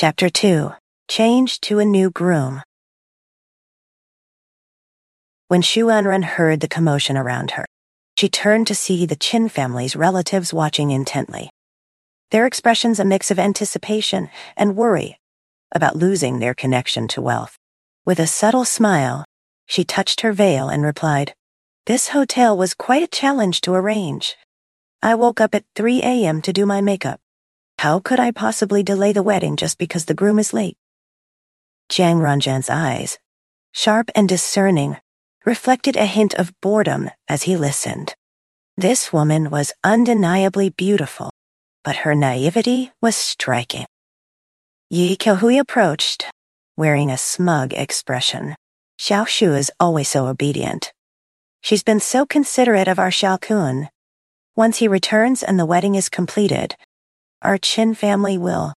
Chapter 2 Change to a New Groom. When Shu Anran heard the commotion around her, she turned to see the Qin family's relatives watching intently. Their expressions a mix of anticipation and worry about losing their connection to wealth. With a subtle smile, she touched her veil and replied, This hotel was quite a challenge to arrange. I woke up at 3 a.m. to do my makeup. How could I possibly delay the wedding just because the groom is late? Jiang Ranjan's eyes, sharp and discerning, reflected a hint of boredom as he listened. This woman was undeniably beautiful, but her naivety was striking. Yi Qiuhui approached, wearing a smug expression. Xiao Shu is always so obedient. She's been so considerate of our Xiao Kun. Once he returns and the wedding is completed, our Qin family will.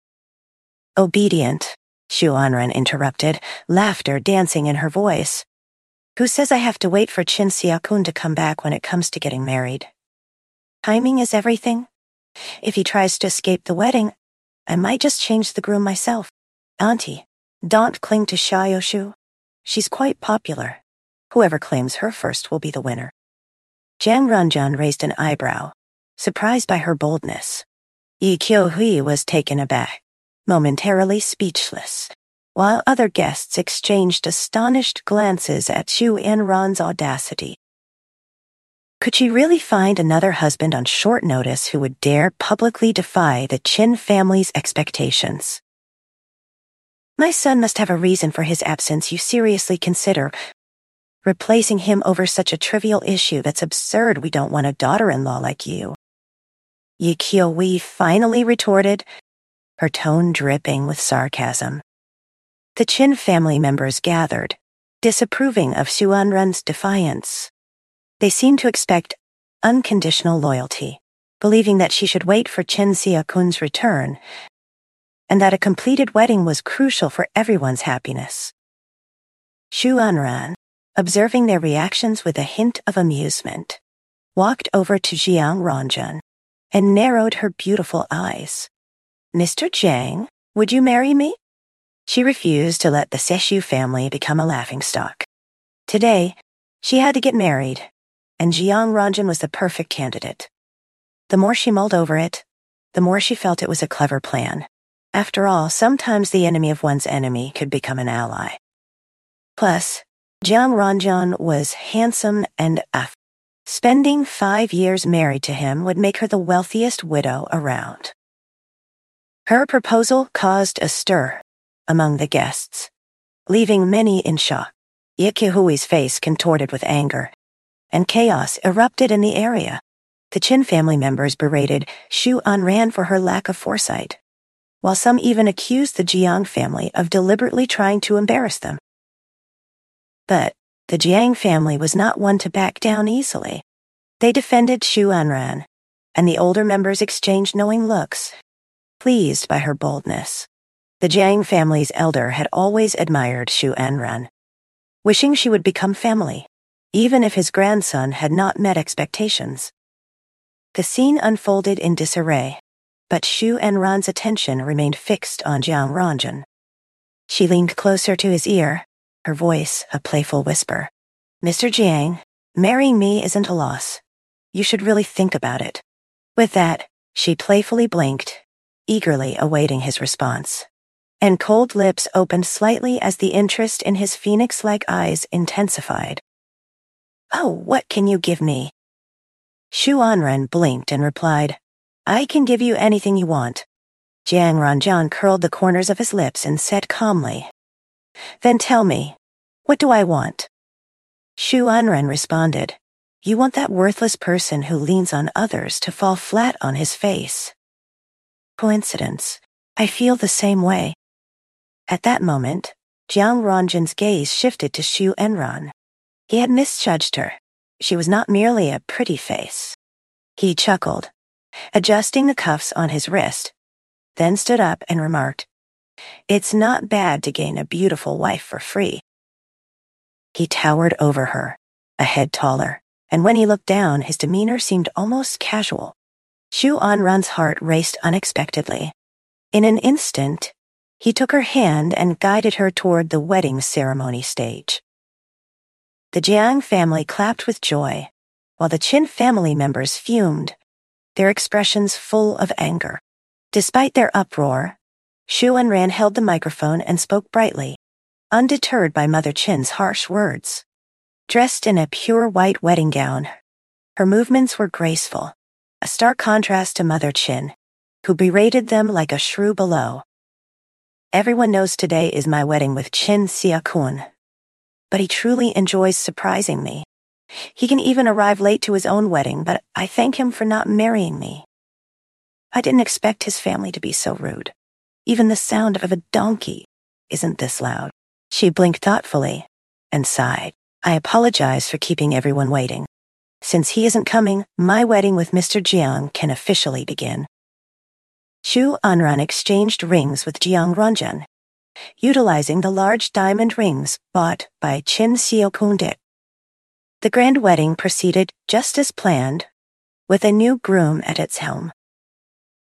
Obedient, Shu Anran interrupted, laughter dancing in her voice. Who says I have to wait for Qin Xiaokun to come back when it comes to getting married? Timing is everything. If he tries to escape the wedding, I might just change the groom myself. Auntie, don't cling to Xiaoshu. She's quite popular. Whoever claims her first will be the winner. Jiang Ranjan raised an eyebrow, surprised by her boldness. Yi Qiuhui was taken aback, momentarily speechless, while other guests exchanged astonished glances at Shu Anran's audacity. Could she really find another husband on short notice who would dare publicly defy the Qin family's expectations? My son must have a reason for his absence you seriously consider. Replacing him over such a trivial issue that's absurd we don't want a daughter-in-law like you. Yi Qiuhui finally retorted, her tone dripping with sarcasm. The Qin family members gathered, disapproving of Shu Anran's defiance. They seemed to expect unconditional loyalty, believing that she should wait for Qin Xiaokun's return, and that a completed wedding was crucial for everyone's happiness. Shu Anran, observing their reactions with a hint of amusement, walked over to Jiang Ranjan and narrowed her beautiful eyes. Mr. Jiang, would you marry me? She refused to let the Seshu family become a laughingstock. Today, she had to get married, and Jiang Ranjan was the perfect candidate. The more she mulled over it, the more she felt it was a clever plan. After all, sometimes the enemy of one's enemy could become an ally. Plus, Jiang Ranjan was handsome and affable. Spending five years married to him would make her the wealthiest widow around. Her proposal caused a stir among the guests, leaving many in shock. Yi Qiuhui's face contorted with anger, and chaos erupted in the area. The Qin family members berated Shu Anran for her lack of foresight, while some even accused the Jiang family of deliberately trying to embarrass them. But the Jiang family was not one to back down easily. They defended Shu Anran, and the older members exchanged knowing looks, pleased by her boldness. The Jiang family's elder had always admired Shu Anran, wishing she would become family, even if his grandson had not met expectations. The scene unfolded in disarray, but Shu Anran's attention remained fixed on Jiang Ranjan. She leaned closer to his ear, her voice a playful whisper. Mr. Jiang, marrying me isn't a loss. You should really think about it. With that, she playfully blinked, eagerly awaiting his response and cold lips opened slightly as the interest in his phoenix-like eyes intensified. Oh, what can you give me? Shu Anran blinked and replied, I can give you anything you want. Jiang Ranjan curled the corners of his lips and said calmly, Then tell me, what do I want? Shu Anran responded, You want that worthless person who leans on others to fall flat on his face. Coincidence. I feel the same way. At that moment, Jiang Ranjan's gaze shifted to Shu Anran. He had misjudged her. She was not merely a pretty face. He chuckled, adjusting the cuffs on his wrist, then stood up and remarked, It's not bad to gain a beautiful wife for free. He towered over her, a head taller, and when he looked down, his demeanor seemed almost casual. Shu Anran's heart raced unexpectedly. In an instant, He took her hand and guided her toward the wedding ceremony stage. The Jiang family clapped with joy, while the Qin family members fumed, their expressions full of anger. Despite their uproar, Shu Anran held the microphone and spoke brightly, undeterred by Mother Qin's harsh words. Dressed in a pure white wedding gown, her movements were graceful, a stark contrast to Mother Qin, who berated them like a shrew below. Everyone knows today is my wedding with Qin Xiaokun. But he truly enjoys surprising me. He can even arrive late to his own wedding, but I thank him for not marrying me. I didn't expect his family to be so rude. Even the sound of a donkey isn't this loud. She blinked thoughtfully and sighed. I apologize for keeping everyone waiting. Since he isn't coming, my wedding with Mr. Jiang can officially begin. Shu Anran exchanged rings with Jiang Ranjan, utilizing the large diamond rings bought by Qin Xiaokundik. The grand wedding proceeded just as planned, with a new groom at its helm.